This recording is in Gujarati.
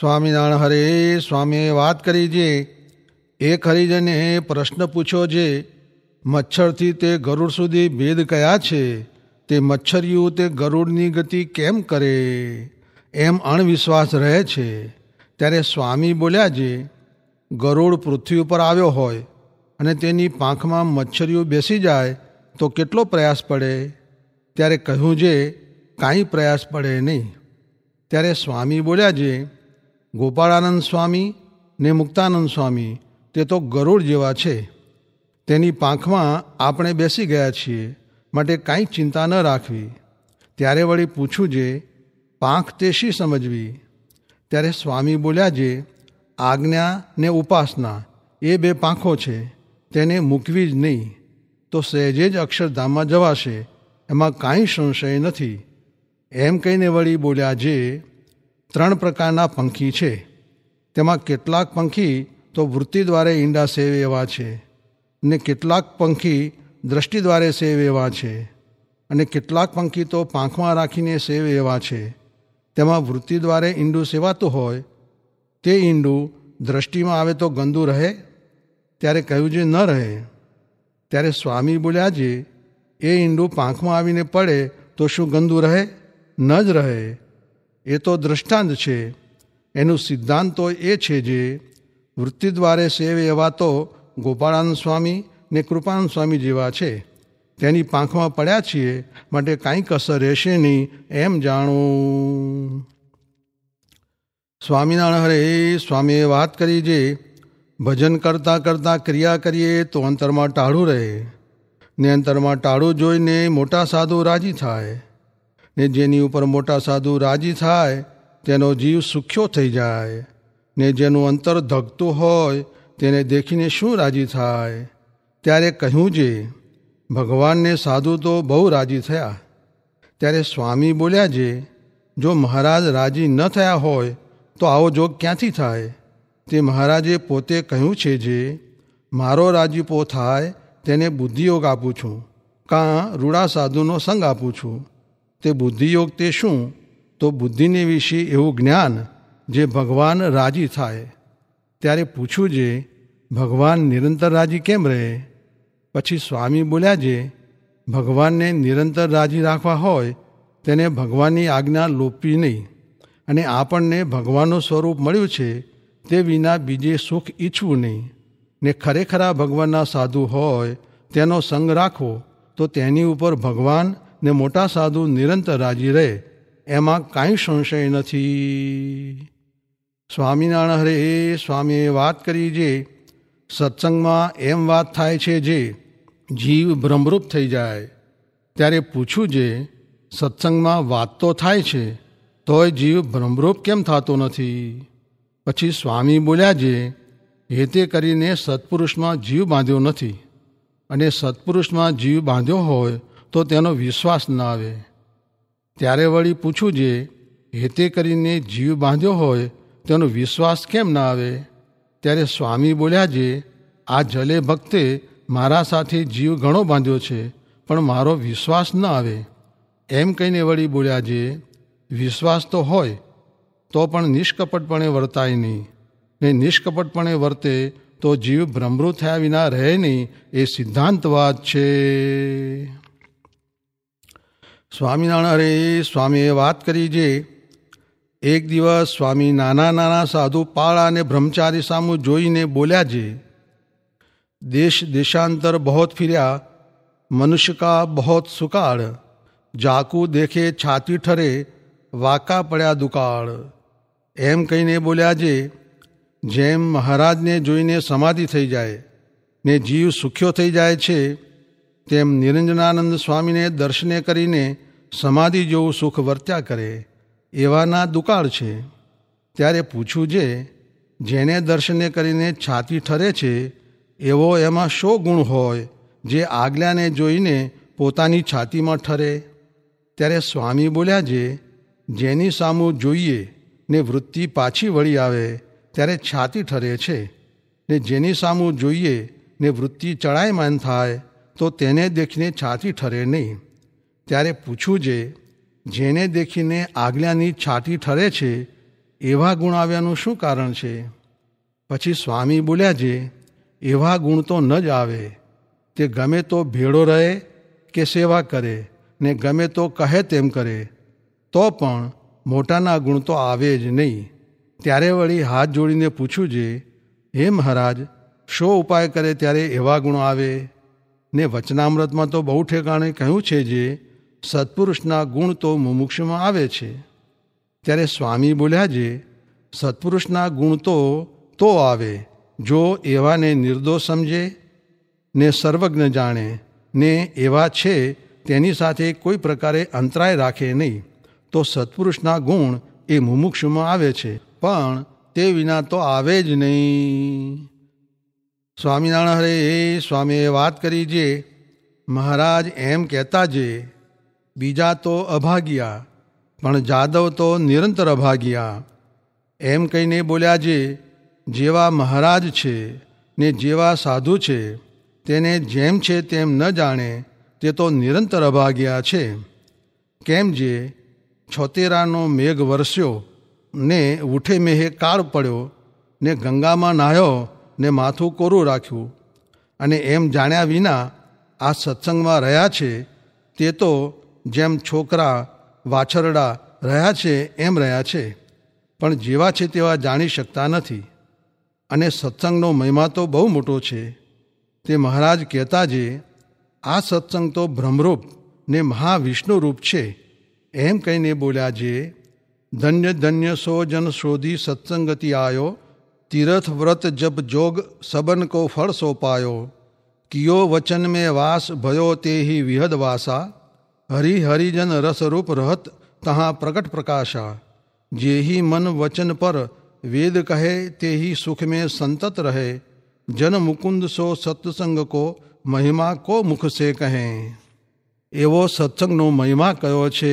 સ્વામિનારાયણ હરે, સ્વામીએ વાત કરી જે એક હરિજને પ્રશ્ન પૂછ્યો જે, મચ્છરથી તે ગરુડ સુધી ભેદ કયા છે? તે મચ્છરિયું તે ગરુડની ગતિ કેમ કરે? એમ અણવિશ્વાસ રહે છે. ત્યારે સ્વામી બોલ્યા જે, ગરુડ પૃથ્વી ઉપર આવ્યો હોય અને તેની પાંખમાં મચ્છરિયું બેસી જાય, તો કેટલો પ્રયાસ પડે? ત્યારે કહ્યું છે કાંઈ પ્રયાસ પડે નહીં. ત્યારે સ્વામી બોલ્યા છે ગોપાળાનંદ સ્વામી ને મુક્તાનંદ સ્વામી, તે તો ગરુડ જેવા છે. તેની પાંખમાં આપણે બેસી ગયા છીએ, માટે કાંઈ ચિંતા ન રાખવી. ત્યારે વળી પૂછું જે, પાંખ તે શી સમજવી? ત્યારે સ્વામી બોલ્યા જે, આજ્ઞા ને ઉપાસના, એ બે પાંખો છે, તેને મૂકવી જ નહીં. તો સહેજે જ અક્ષરધામમાં જવાશે, એમાં કાંઈ સંશય નથી. એમ કહીને વળી બોલ્યા જે ત્રણ પ્રકારના પંખી છે. તેમાં કેટલાક પંખી તો વૃત્તિ દ્વારે ઈંડા સેવ એવા છે ને કેટલાક પંખી દ્રષ્ટિ દ્વારે સેવ એવા છે અને કેટલાક પંખી તો પાંખમાં રાખીને સેવ એવા છે. તેમાં વૃત્તિ દ્વારે ઈંડું સેવાતું હોય, તે ઈંડું દ્રષ્ટિમાં આવે તો ગંદુ રહે, ત્યારે કહ્યું જે ન રહે. ત્યારે સ્વામી બોલ્યા જે એ ઈંડું પાંખમાં આવીને પડે તો શું ગંદુ રહે? ન જ રહે. એ તો દ્રષ્ટાંત છે. એનું સિદ્ધાંત એ છે જે વૃત્તિ દ્વારે સેવે એવા તો ગોપાળાનંદ સ્વામી ને કૃપાનંદ સ્વામી જેવા છે. તેની પાંખમાં પડ્યા છીએ માટે કાંઈક અસર રહેશે નહીં એમ જાણું. સ્વામિનારાયણ હરે, સ્વામીએ વાત કરી જે ભજન કરતાં કરતાં ક્રિયા કરીએ તો અંતરમાં ટાળું રહે. ને અંતરમાં ટાળું જોઈને મોટા સાધુ રાજી થાય. ને જેની ઉપર મોટા સાધુ રાજી થાય, તેનો જીવ સુખ્યો થઈ જાય. ને જેનું અંતર ધગતું હોય, તેને દેખીને શું રાજી થાય? ત્યારે કહ્યું જે, ભગવાનને સાધુ તો બહુ રાજી થયા. ત્યારે સ્વામી બોલ્યા જે, જો મહારાજ રાજી ન થયા હોય, તો આવો જોગ ક્યાંથી થાય? તે મહારાજે પોતે કહ્યું છે જે, મારો રાજીપો થાય, તેને બુદ્ધિયોગ આપું છું. કાં રૂડા સાધુનો સંગ આપું છું. તે બુદ્ધિયોગ તે શું? તો બુદ્ધિને વિશે એવું જ્ઞાન જે ભગવાન રાજી થાય. ત્યારે પૂછવું જે, ભગવાન નિરંતર રાજી કેમ રહે? પછી સ્વામી બોલ્યા જે, ભગવાનને નિરંતર રાજી રાખવા હોય, તેને ભગવાનની આજ્ઞા લોપવી નહીં. અને આપણને ભગવાનનું સ્વરૂપ મળ્યું છે, તે વિના બીજે સુખ ઈચ્છવું નહીં. ને ખરેખરા ભગવાનના સાધુ હોય, તેનો સંગ રાખવો તો તેની ઉપર ભગવાન ને મોટા સાધુ નિરંતર રાજી રહે, એમાં કાંઈ સંશય નથી. સ્વામિનારાયણ હરે, સ્વામીએ વાત કરી જે, સત્સંગમાં એમ વાત થાય છે જે, જીવ ભ્રમરૂપ થઈ જાય. ત્યારે પૂછું જે, સત્સંગમાં વાત તો થાય છે, તોય જીવ ભ્રમરૂપ કેમ થતો નથી? પછી સ્વામી બોલ્યા જે હેતે કરીને સત્પુરુષમાં જીવ બાંધ્યો નથી. અને સત્પુરુષમાં જીવ બાંધ્યો હોય તો તેનો વિશ્વાસ ન આવે. ત્યારે વળી પૂછું જે, હેતે કરીને જીવ બાંધ્યો હોય, તેનો વિશ્વાસ કેમ ના આવે? ત્યારે સ્વામી બોલ્યા જે, આ જલે ભક્તે મારા સાથે જીવ ઘણો બાંધ્યો છે, પણ મારો વિશ્વાસ ન આવે. એમ કહીને વળી બોલ્યા જે, વિશ્વાસ તો હોય, તો પણ નિષ્કપટપણે વર્તાય નહીં. ને નિષ્કપટપણે વર્તે તો જીવ ભ્રમરૂ થયા વિના રહે નહીં, એ સિદ્ધાંતવાદ છે. સ્વામિનારાયણ હરે સ્વામીએ વાત કરી જે, એક દિવસ સ્વામી નાના નાના સાધુ પાળા અને બ્રહ્મચારી સામું જોઈને બોલ્યા જે, દેશ દેશાંતર બહોત ફિર્યા, મનુષ્ય કા બહોત સુકાળ, જાકુ દેખે છાતી ઠરે, વાકા પડ્યા દુકાળ. એમ કહીને બોલ્યા જે, જેમ મહારાજને જોઈને સમાધિ થઈ જાય, ને જીવ સુખ્યો થઈ જાય છે તેમ નિરંજનાનંદ સ્વામીને દર્શને કરીને સમાધિ જેવું સુખ વર્ત્યા કરે, એવાના દુકાળ છે. ત્યારે પૂછું જે, જેને દર્શને કરીને છાતી ઠરે છે, એવો એમાં શો ગુણ હોય, જે આગલાને જોઈને પોતાની છાતીમાં ઠરે? ત્યારે સ્વામી બોલ્યા જે, જેની સામું જોઈએ ને વૃત્તિ પાછી વળી આવે, ત્યારે છાતી ઠરે છે. ને જેની સામું જોઈએ ને વૃત્તિ ચડાયમાન થાય તો તેને દેખીને છાતી ઠરે નહીં. ત્યારે પૂછવું જે, જેને દેખીને આગલ્યાની છાતી ઠરે છે, એવા ગુણ આવ્યાનું શું કારણ છે? પછી સ્વામી બોલ્યા જે, એવા ગુણ તો ન જ આવે. તે ગમે તો ભેળો રહે કે સેવા કરે, ને ગમે તો કહે તેમ કરે. તો પણ મોટાના ગુણ તો આવે જ નહીં. ત્યારે વળી હાથ જોડીને પૂછ્યું જે, હે મહારાજ, શો ઉપાય કરે ત્યારે એવા ગુણો આવે? ને વચનામૃતમાં તો બહુ ઠેકાણે કહ્યું છે જે, સત્પુરુષના ગુણ તો મુમુક્ષમાં આવે છે. ત્યારે સ્વામી બોલ્યા જે, સત્પુરુષના ગુણ તો તો આવે, જો એવાને નિર્દોષ સમજે, ને સર્વજ્ઞ જાણે, ને એવા છે તેની સાથે કોઈ પ્રકારે અંતરાય રાખે નહીં, તો સત્પુરુષના ગુણ એ મુમુક્ષમાં આવે છે, પણ તે વિના તો આવે જ નહીં. સ્વામિનારાયણ હરે એ સ્વામીએ વાત કરી જે. મહારાજ એમ કહેતા જે, બીજા તો અભાગ્યા, પણ જાદવ તો નિરંતર અભાગ્યા. એમ કહીને બોલ્યા જે, જેવા મહારાજ છે, ને જેવા સાધુ છે, તેને જેમ છે તેમ ન જાણે, તે તો નિરંતર અભાગ્યા છે. કેમ જે, છોતેરાનો મેઘ વરસ્યો, ને ઉઠે મેહે કાળ પડ્યો, ને ગંગામાં નાહ્યો ને માથું કોરું રાખ્યું. અને એમ જાણ્યા વિના આ સત્સંગમાં રહ્યા છે, તે તો જેમ છોકરા વાછરડા રહ્યા છે, એમ રહ્યા છે. પણ જેવા છે તેવા જાણી શકતા નથી. અને સત્સંગનો મહિમા તો બહુ મોટો છે. તે મહારાજ કહેતા જે, આ સત્સંગ તો બ્રહ્મરૂપ ને મહાવિષ્ણુ રૂપ છે. એમ કહીને બોલ્યા જે, ધન્ય ધન્ય સો જન શોધી સત્સંગતિ આયો તીરથ વ્રત જપ જોગ સબન કો ફળ સોપાયો કિયો વચન મેં વાસ ભયો તે હિ વિહદ વાસા હરિ હરિજન રસરૂપ રહત તહાં પ્રગટ પ્રકાશા જેહી મન વચન પર વેદ કહે તેહી સુખ में સંતત રહે જન મુકુંદ સો સત્સંગ કો મહિમા કો મુખ સે કહે એવો સત્સંગનો મહિમા કયો છે